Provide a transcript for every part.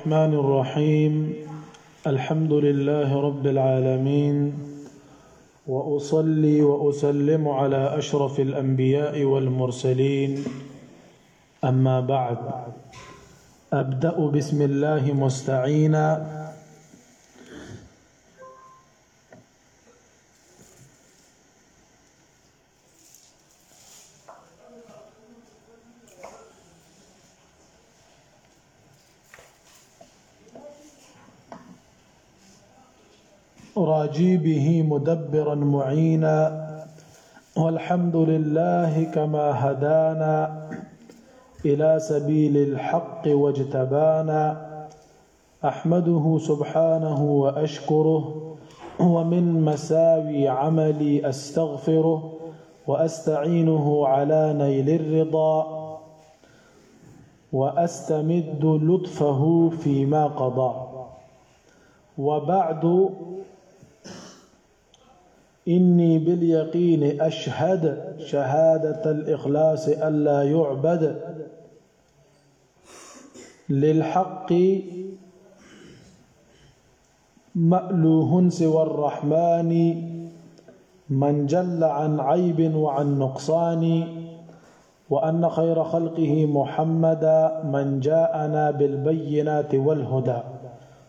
الرحمن الرحيم الحمد لله رب العالمين واصلي واسلم على اشرف الانبياء والمرسلين اما بعد ابدا بسم الله مستعينا وأراجيبه مدبرا معينا والحمد لله كما هدانا إلى سبيل الحق واجتبانا أحمده سبحانه وأشكره ومن مساوي عملي أستغفره وأستعينه على نيل الرضا واستمد لطفه فيما قضى وبعد إني باليقين أشهد شهادة الإخلاص ألا يعبد للحق مألوه سوى الرحمن من جل عن عيب وعن نقصان وأن خير خلقه محمدا من جاءنا بالبينات والهدى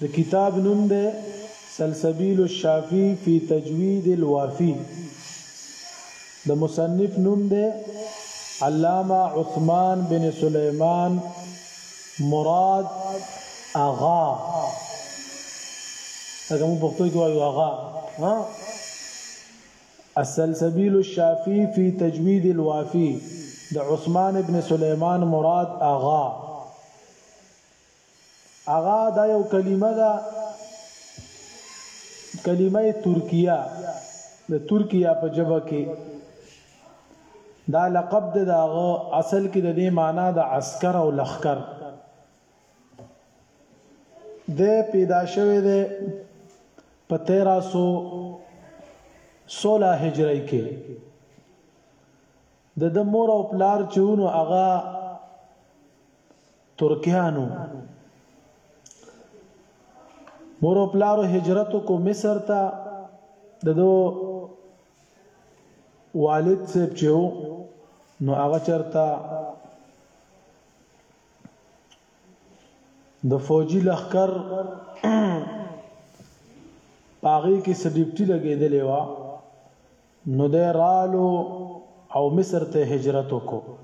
د کتاب نوم دی سلسبیل الشافی فی تجوید الوافی د مصنف نوم دی علامه عثمان بن سلیمان مراد اغا هغه مو پښتو کې وایو اغا ها السلسبیل الشافی فی تجوید الوافی د عثمان ابن سلیمان مراد اغا هغه دا یو کلمه ده کلمه ترکیه د ترکیه په جبه کې دا لقب د داغه اصل کې د دې معنی د عسكر او لخر د پیدا شوه د په 1316 هجری کې د ده مور او پلار چې و نو هغه ترکیان وو. مور او پلارو هجرت وکړو مصر ته د دو والد صاحب چې وو نو هغه چرته د فوجي لخر پاغي کې سډیپټي لګېدلې و نو دی رالو او مصر ته هجرت وکړو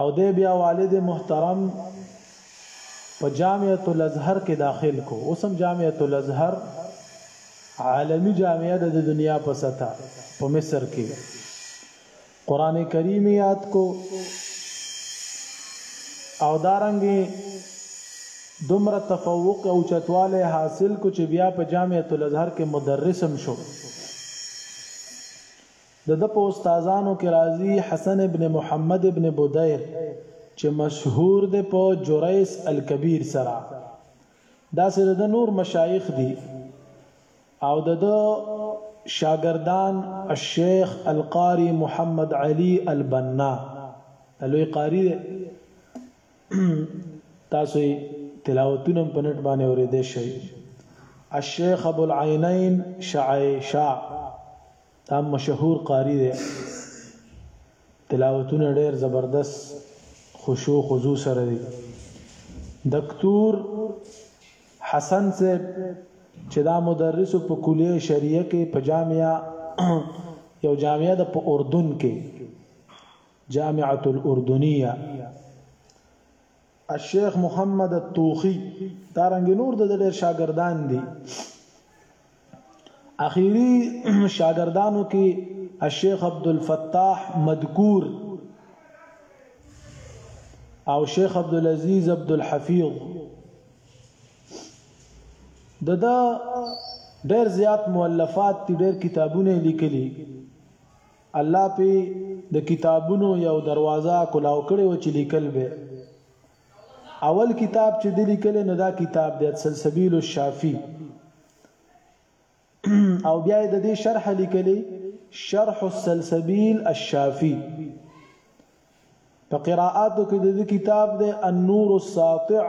او دی بیا والد محترم په جامعه الازهر کې داخل کو اوسم جامعه الازهر عالمی جامعه د دنیا په سطح په مصر کې قران کریم یاد کو او دارنګي دومره تفوق او چتواله حاصل کو چې بیا په جامعۃ الازهر کې مدرسم شو د د په استادانو کې راځي حسن ابن محمد ابن بودیر چې مشهور دی په جریس الکبیر سره دا سره د نور مشایخ دي او د شاګردان الشیخ القاری محمد علی البنا لوی قاری دی تاسو تلاوتونه په نت باندې اورېدې شي الشیخ ابو العینین شعیشا دا مشهور قاری دی تلاوتونه ډیر زبردست خشوع خضوع سره دي دکتور حسن صاحب چې دا مدرس په کلیه شریعه کې په جامعه یو جامعه د په اردن کې جامعه الاردنیه الشیخ محمد الطوخي دا رنګ نور د ډېر شاګردان دي اخیری شاګردانو کې الشیخ عبد الفتاح مذکور او شیخ عبد العزيز عبد الحفيظ د دا ډېر زیات مؤلفات دي ډېر کتابونه لیکلي الله پرې د کتابونو یو دروازه کلاو کړې و چې لیکل به اول کتاب چې د لیکل نو دا کتاب د سلسبیل الشافی او بیا د دې شرح لیکلې شرح السلسبیل الشافی په قراءاتو کې د دې کتاب د النور الساطع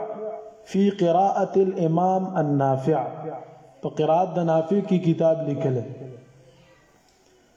فی قراءه الامام النافع په قراءت د نافع کې کتاب لیکل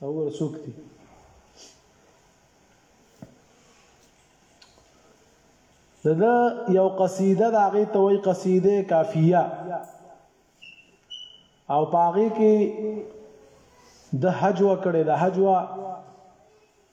دا وګوره څوک دي دا یو قصیده دا غي توي قصیده کافیه او پاغي کې د حج وکړه د حج وا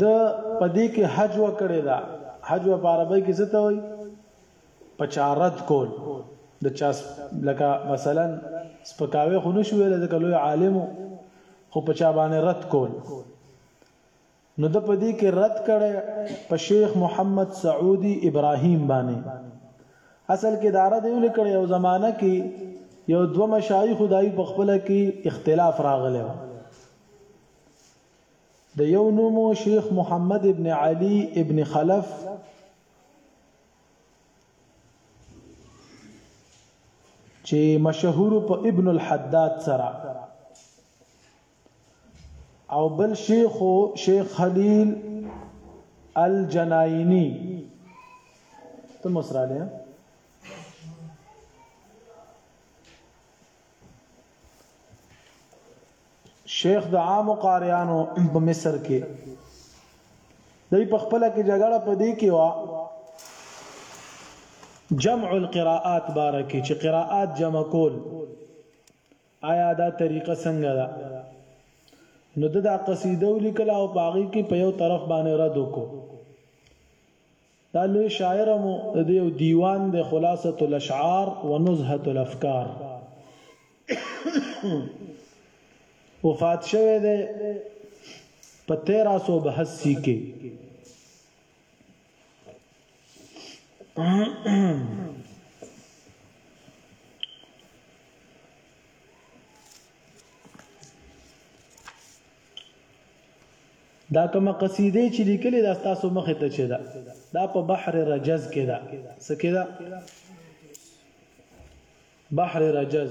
د پدې کې حج وکړی دا حج په عربی کې څه ته وایي پچارت کول د چا لکه مثلا سپکاوی خو نشو ویل ځکه لوی عالم خو پچا باندې رد کول نو ده په دې کې رد کړی په شیخ محمد سعودي ابراهیم باندې اصل کې داره دی ولې کړی یو زمانہ کې یو دو مشایخ خدای په خپل کې اختلاف راغلی و د یو نومو شیخ محمد ابن علی ابن خلف چې مشهور په ابن الحداد سره او بل شیخ شیخ خلیل الجناینی ته مصراله شیخ د عام قاریانو په مصر کې دای په خپل کې جګړه پدې کې وا جمع القراءات بارکه چې قراءات جمع کول آیا دا طریقه څنګه ده نو د دا قصیده ولیکل او پاغي کې په یو طرف باندې رد وکړو دا لوی شاعر مو د یو دیوان د خلاصه الاشعار ونزهه الافکار وفات شوه ده په 1382 کې دا کومه قصیده چې لیکلې دا تاسو مخه ته چي دا دا په بحر رجز کې دا سکه دا بحر رجز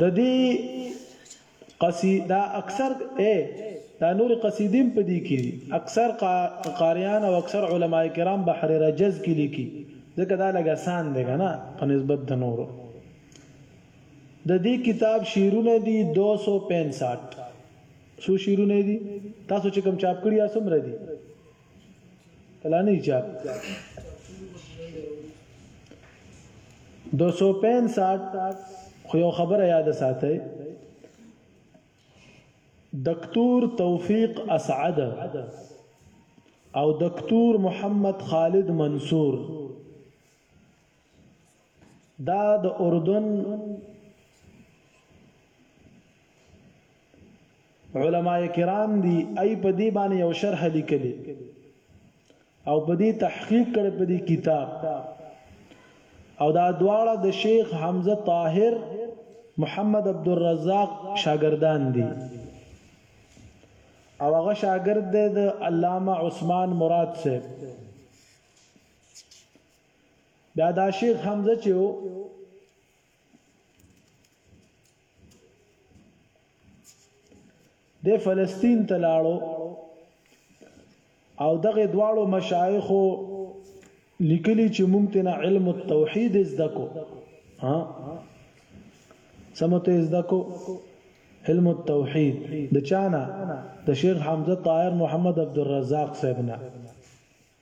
د دې قصیده اکثر اے دا نور قصیدیم په دې کې اکثر قاریان او اکثر علما کرام بحر رجز کې لیکي ځکه دا لګ آسان دی کنه په نسبت د نورو د دې کتاب شیرونه دي 265 سو شیرونه دي تاسو چې کوم چاپ کړی اسمره دي پلان ایجاب دو سو پین ساعت خو یو خبر یاد ساته دکتور توفیق اسعد او دکتور محمد خالد منصور دا د اردن علماء کرام دی ای په دې باندې یو شرح لیکلی او په دې تحقیق کړي په دې کتاب او دا دواړه د شیخ حمزه طاهر محمد عبد الرزاق شاګردان دي او هغه شاګرد د علامه عثمان مراد صاحب دا دا شیخ حمزه چې و د فلسطین ته لاړو او دغه دواړو مشایخو لیکلی چې مونږ ته علم التوحید زده کو ها سمته زده کو علم التوحید د چانا د شیخ حمزه طاهر محمد عبد الرزاق صاحبنا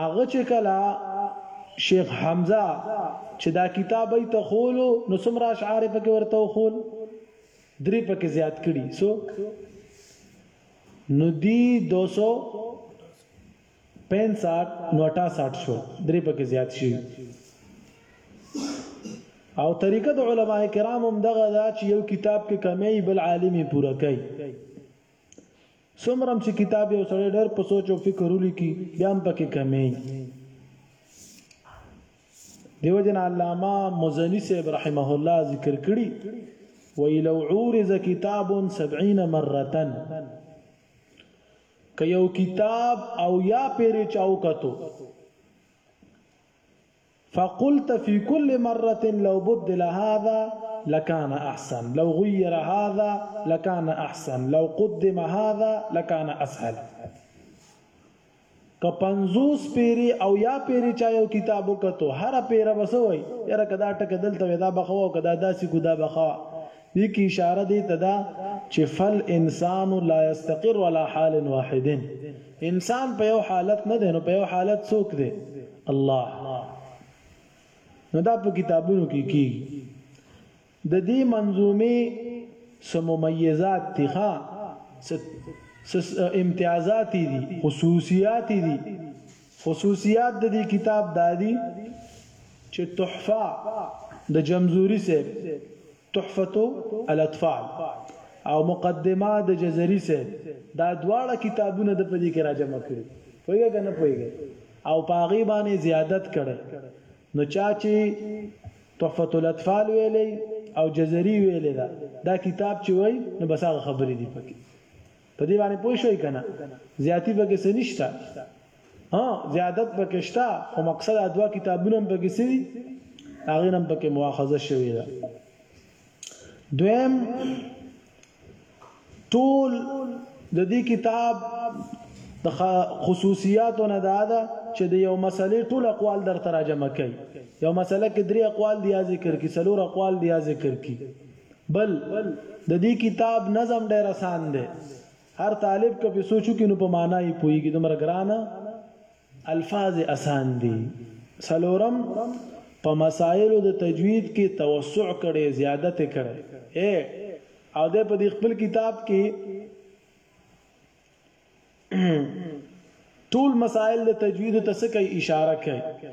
هغه چې کله شیخ حمزه چې دا کتاب یې ته خولو نو څومره اشعار پکې ورته خول درې پکې زیات کړي سو نو دی 200 65 نو 68 شو درې پکې زیات شي او طریقه د علما کرام هم دغه دا چې یو کتاب کې کمی بل عالمي پوره کوي څومره هم چې کتاب یو سړی ډېر په سوچ او فکر ولیکي بیا هم پکې کمی دیو جن علامه مزنی صاحب رحمه الله ذکر کړي وی لو عورز کتاب 70 مره که یو کتاب او یا پیری چاو کتو فقلت في كل مرة لو بدل هذا لكان احسن لو غير هذا لكان احسن لو قدم هذا لكان اسهل که پنځوس پیری او یا پیری چا یو کتاب وکتو هر پیره بسوي یره کدا ټکه دلته ودا بخوا او کدا داسې کو دا بخوا دې کې اشاره دې ته ده چې فل انسان لا يستقر على حال واحد انسان په یو حالت نه دی نو په یو حالت څوک دی الله نو دا په کتابونو کې کیږي د دې منظومه سممیزات دي ښا امتیازات دي خصوصیات دي خصوصیات د دې کتاب دا دي چې تحفه د جمزوري صاحب تحفه الاطفال او مقدمه د جزري صاحب دا دواړه کتابونه د پدې کې راجمع کړي پوهیږئ کنه پوهیږئ او پاغي باندې زیادت کړي نو چا چې تحفه الاطفال ویلې او جزري ویلې دا دا کتاب چې وای نو بس هغه خبرې دي پکې په دې باندې پوه شوي کنه زیاتی پکې څه نشته ها زیادت پکې شته او مقصد ادوا کتابونه پکې څه دي هغه نن پکې مؤاخذه شوې ده دویم ټول د دې کتاب د خصوصیاتو نه دا ده چې د یو مسلې ټول اقوال در ترجمه کوي یو مسله کې درې اقوال دی ذکر کی څلور اقوال دی ذکر کی بل د دې کتاب نظم ډېر آسان دی هر طالب که په سوچو کې نو په معنا یې پوهیږي دومره ګرانه الفاظ آسان دي سلورم په مسائلو د تجوید کې توسع کړي زیادت کړي اے او د په خپل کتاب کې ټول مسائل د تجوید ته څه کوي اشاره کوي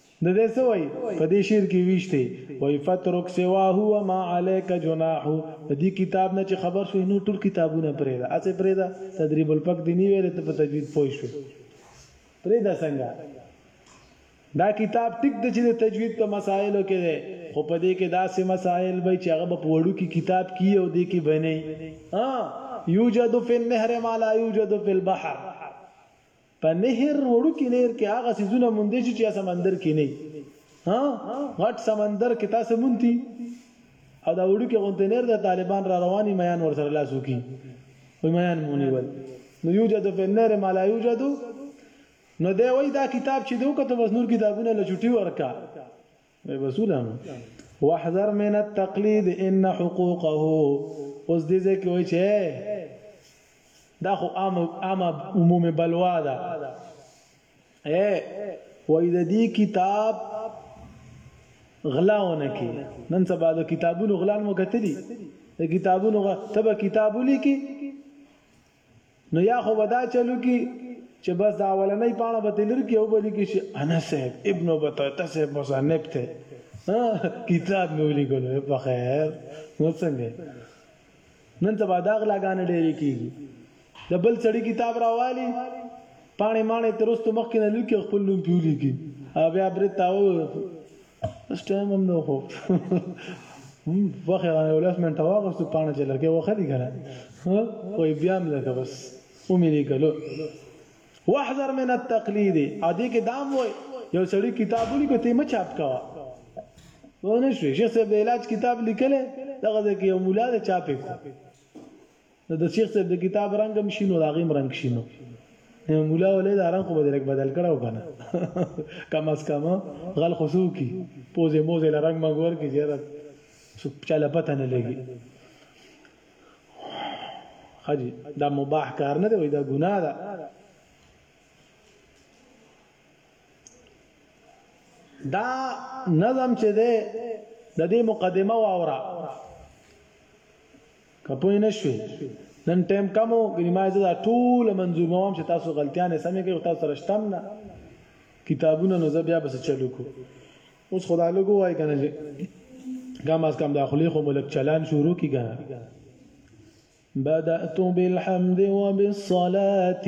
د دې څه وایي په دې شعر کې ویشته وایي فترک سواه و ما علیک جناح د دې کتاب نه چې خبر شوې نور ټول کتابونه پرې ده اڅه پرې ده تدریب الفق دی نه ویل ته په تجوید پوه شوې پرې ده څنګه دا کتاب ټیک د چې د تجوید په مسایلو کې ده خو په دې کې داسې مسایل به چې هغه په وړو کې کتاب کې او دې کې بنئ ها یوجد فی النهر ما لا یوجد فی البحر په نهر وړوکی نهر کې هغه سيزونه موندې شي چې سمندر کې نه ها غټ سمندر کې تاسو مونتی او دا وړوکی غونته نهر د طالبان را رواني میان ور سره لاسو کی وي میان مونی ول نو یوجد فی النهر ما لا یوجد نو دی وای دا کتاب چې دوی کته بس نور کتابونه لچوټي ورکا مې بسولم واحذر من التقلید ان حقوقه اوس دې ځکه وای چې دا خو عام عام عمومي بلوا ده اے وای د دې کتاب غلاونه کې نن سبا د کتابونو غلان مو کتلی د کتابونو تبه کتاب لیکي نو یا خو به دا چلو کی چې بس دا اولنۍ پاڼه به تلر کې او بلی کې چې انا صاحب ابن بطوطه صاحب مصنف ته کتاب مې ولیکلو په خیر نو څنګه نن ته بعد اغلا غانې ډېرې کیږي د بل سړی کتاب راوالي پانه مانه ترستو مخکې نه لیکي خپل نوم پیولي کی بیا برتا او اس ټایم هم نو خو وخه یو لاس منټه واغستو پانه چې لرګي وخه دي کنه خو بیا هم لکه بس او مې لیکلو واحذر من التقلید ادي کې دام وای یو سړی کتاب ولیکو ته مې چاپ کاوه ونه شو شیخ صاحب د علاج کتاب لیکل دغه ځکه یو مولا د چاپې کو نو د شیخ صاحب د کتاب رنگ هم شینو د هغې هم رنګ شینو مولا ولې دا رنګ خو به درک بدل کړو کنه کم از کم غل خصو کی پوزه موزه له رنگ مګور کی زیات چاله پته نه لګي خجی دا مباح کار نه دی وای دا ګناه ده دا نظم چې ده د دې مقدمه واورا که پوه نه شوي نن ټایم کم وو ګنې ما زه دا ټوله منظومه وم چې تاسو غلطیانې سمې کوي تاسو سره شتم نه کتابونه نو زه بیا بس چلو کو اوس خدا له کو وای کنه چې کم از کم داخلي خو ملک چلان شروع کی کنه بدأت بالحمد وبالصلاة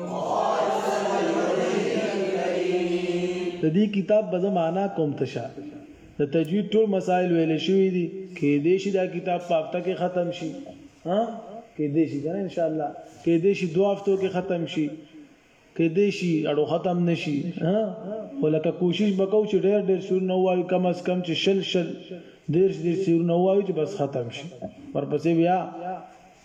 د دې کتاب به زه معنا کوم ته شه د تجوید ټول مسائل ویل شوی دي کې دې شي دا کتاب په هفته کې ختم شي ها کې دې شي کنه ان شاء الله کې دې شي دوه هفتو کې ختم شي کې دې شي اړو ختم نشي ها ولکه کوشش وکاو چې ډېر ډېر شور نه وایو کم از کم چې شل شل ډېر ډېر شور نه وایو چې بس ختم شي ورپسې بیا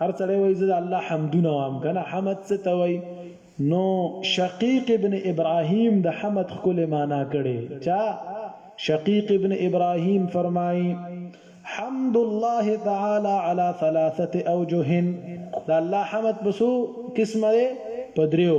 هر سړی وای زه د الله حمدونه وام کنه حمد څه ته وای نو شقیق ابن ابراهیم د حمد خکل معنا کړي چا شقیق ابن ابراهیم فرمای حمد الله تعالی علی ثلاثه اوجه د الله حمد پسو قسمه ده پدریو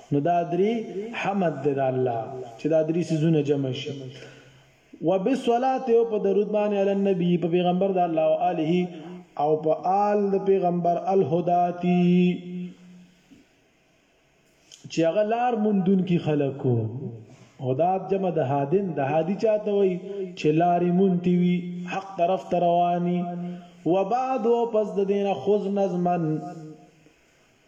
نو دا دری حمد دی د الله چې دا دری سيزونه جمع شي وبالصلاه او په درود باندې علی النبی په پیغمبر د الله او آله او په آل د پیغمبر الهداتی چې هغه لار مندون کی خلقو هدات جمع د هادن د هادی چاته وي چې لارې مونتی وي حق طرف ته رواني وبعد او پس د دینه خذ نظمن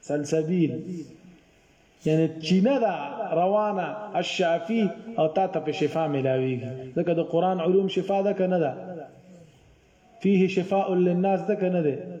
سلسبیل یعنی چینه دا روانه الشافی او تا ته په شفا ملاویږي ځکه د قران علوم شفا ده کنه ده فيه شفاء للناس ده کنه ده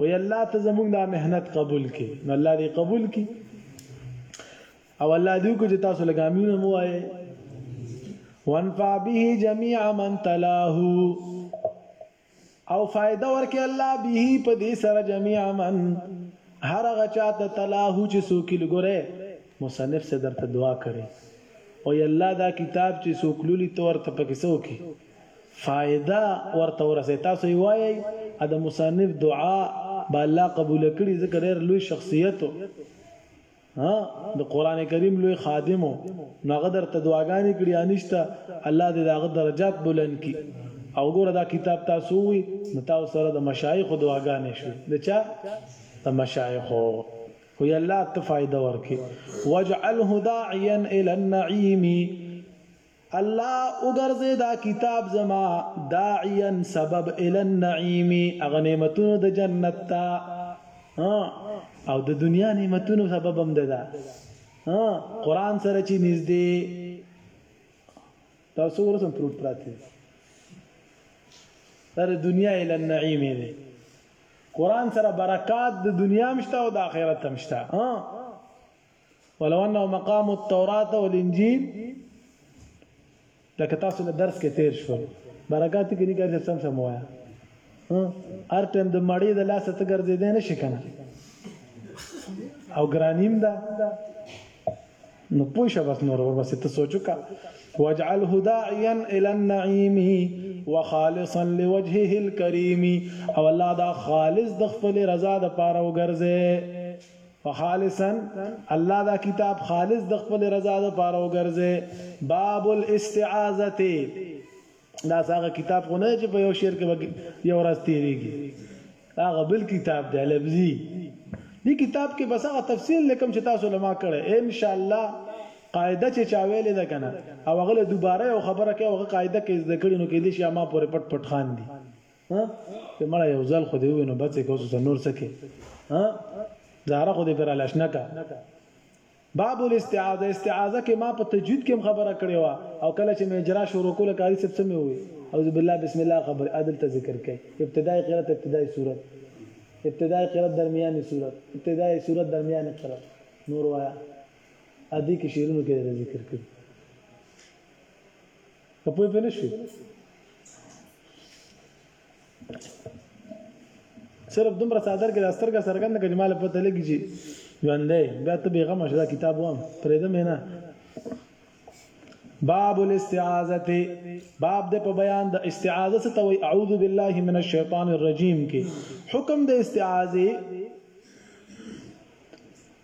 وی الله ته زمونږ دا محنت قبول کی نو الله دی قبول کی او الله دی کو چې تاسو لګامیونه مو وایي وانفع به جميع من تلاه او فائدہ ورکه الله به په دې سره جميع من هر هغه چاته تلاه چې سو کې لګره مصنف سے درته دعا کړي او الله دا کتاب چې سو کلولي تور ته پکې سو کې فائده ورته ورسوي تاسو یې وایئ او د مصنف دعا به الله قبول کړي ځکه ډېر لوی شخصیت ها د قران کریم لوی خادم نو هغه درته دعاګانې کړي انشته الله دې داغه درجات بلند کړي او ګوره دا کتاب تاسو وي نو تاسو سره د مشایخ دعاګانې شوي د چا د مشایخ خو یا الله ته فائدہ ورکي واجعله داعيا الى النعيم الله وګرځې دا کتاب زما داعيا سبب الى النعيم اغه نعمتونو د جنت تا او د دنیا نعمتونو سبب هم ده قران سره چې نږدې تاسو ورسم پروت پراته سره دنیا ال النعیم دی قران سره برکات د دنیا مشته او د آخرت مشته ها ولو انه مقام التوراة والانجيل لکه تاسو له درس کې تیر شو برکات کې نه ګرځي سم سم وایا هر ټیم د مړې د لاس ته ګرځي دې نشي کنه او ګرانیم دا نو پوه شه بس نور ور بس ته سوچو کا واجعل هداعيا الى النعيم وخالصا لوجهه الكريم او الله دا خالص د خپل رضا د پاره وګرځي فخالصا الله دا کتاب خالص د خپل رضا د پاره وګرځي باب الاستعاذه دا هغه کتاب خو نه چې په یو شعر کې یو راز تیریږي هغه بل کتاب دی لفظي دې کتاب کې بس هغه تفصیل لکم چې تاسو لما کړه ان شاء الله قاعده چې چا ویلې ده کنه او هغه دوباره یو خبره کوي هغه قاعده کې زده کړی نو کې دې شي ما پورې پټ پټ خان دي ها چې مړه یو ځل خو دې وینو بچې کو څه نور څه کې ها زهره خو دې پر لښنه کا باب الاستعاذه استعاذه کې ما په تجوید کې خبره کړې و او کله چې مې اجرا شروع کوله کاری سب سمې وي اعوذ بالله بسم الله خبر عدل ته ذکر کړي ابتدای قرات ابتدای صورت ابتدای قرات درمیاني صورت ابتدای صورت درمیاني قرات نور وایا ادي کې شیرونو کې ذکر کړي په پوه پنه شي صرف دومره صادر کې د سترګه سرګند کې مال پته لګی چې ژوندې بیا ته بیغم شدا کتاب وام پرې دم نه باب الاستعاذه باب د په بیان د استعاذه څخه توي اعوذ بالله من الشیطان الرجیم کې حکم د استعاذه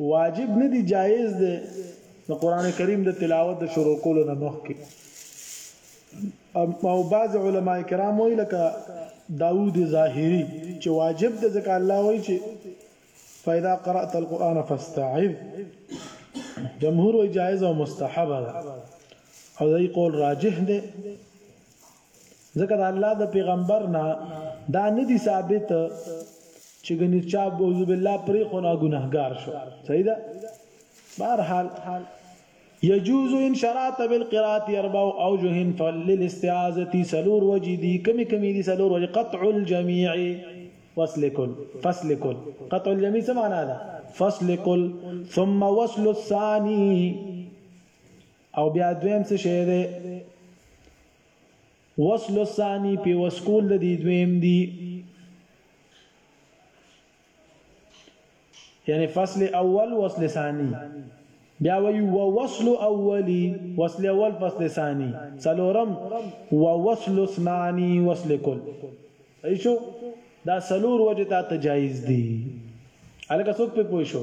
واجب نه دی جایز دی د قران کریم د تلاوت د شروع کولو نه مخکې او بعض علما کرام وی لکه داوود ظاهری چې واجب د ځکه الله وی چې فاذا قرات القران فاستعذ جمهور وی جایز او مستحب ده او دای قول راجح ده ځکه د الله د پیغمبر نه دا نه دي ثابت چې ګنې چا بوز بالله پرې خو نه ګناهګار شو صحیح ده بهر حال يجوز ان شرعت بالقراءه اربع اوجه فللاستعاذه سلور وجدي كم كم دي سلور وجه قطع الجميع وصل كل فصل كل قطع الجميع سمعنا هذا فصل كل ثم وصل الثاني او بیا دویم څه شی دی وصل الثانی په وسکول د دې دویم دی یعنی فصل اول وصل ثانی بیا وی و وصل اولی وصل اول فصل ثانی سلورم و وصل اثنانی وصل کل ایشو دا سلور وجه تا تجایز دی الکه څوک په پوه شو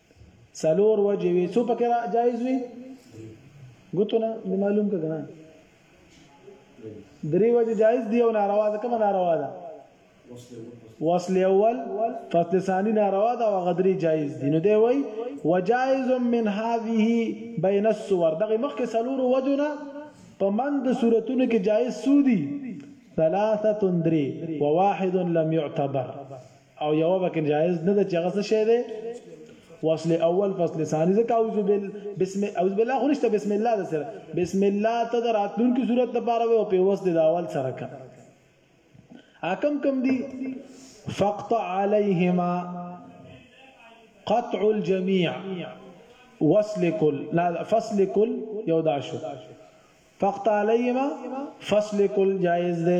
څلور وجه وي څو پکې را جایز وي ګوتونه نه معلوم کګنه درې وجه جایز دی او ناروا ده کومه ناروا ده وصل اول فصل ثانی ناروا ده او غدری جایز دی نو دی وای وجائز من هذه بین الصور دغه مخکې څلور وجونه په من د صورتونو کې جایز سودی ثلاثه درې وواحد لم يعتبر او یو بکه جایز نه ده چې هغه څه شی دی وصل اول فصل ثاني ځکه اعوذ بال بسم اعوذ بالله خو نشته بسم الله ده سره بسم الله ته د راتلونکي صورت لپاره او په وس د اول سره کا اکم کم دی فقطع عليهما قطع الجميع وصل كل لا فصل كل یو داشو فقط علیما فصل کل جائز ده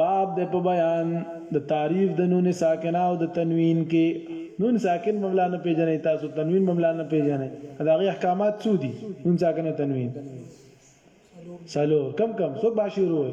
باب دی په بیان د تعریف د نون ساکنه او د تنوین کې نون ساکن مملا نه پیژنې تاسو تنوین مملا نه پیژنې دا غي احکامات څو دي نون ساکن او تنوین سلو کم کم سو باشي روي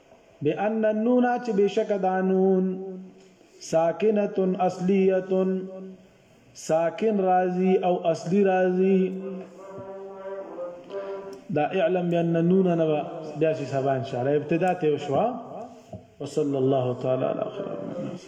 بأن النون چې بشک دا نون ساکنه اصلیه ساکن راضی او اصلی راضی دا اعلم بأن النون انا بیا سبا ان شاء الله ابتدا ته وشوا وصلى الله تعالى على خير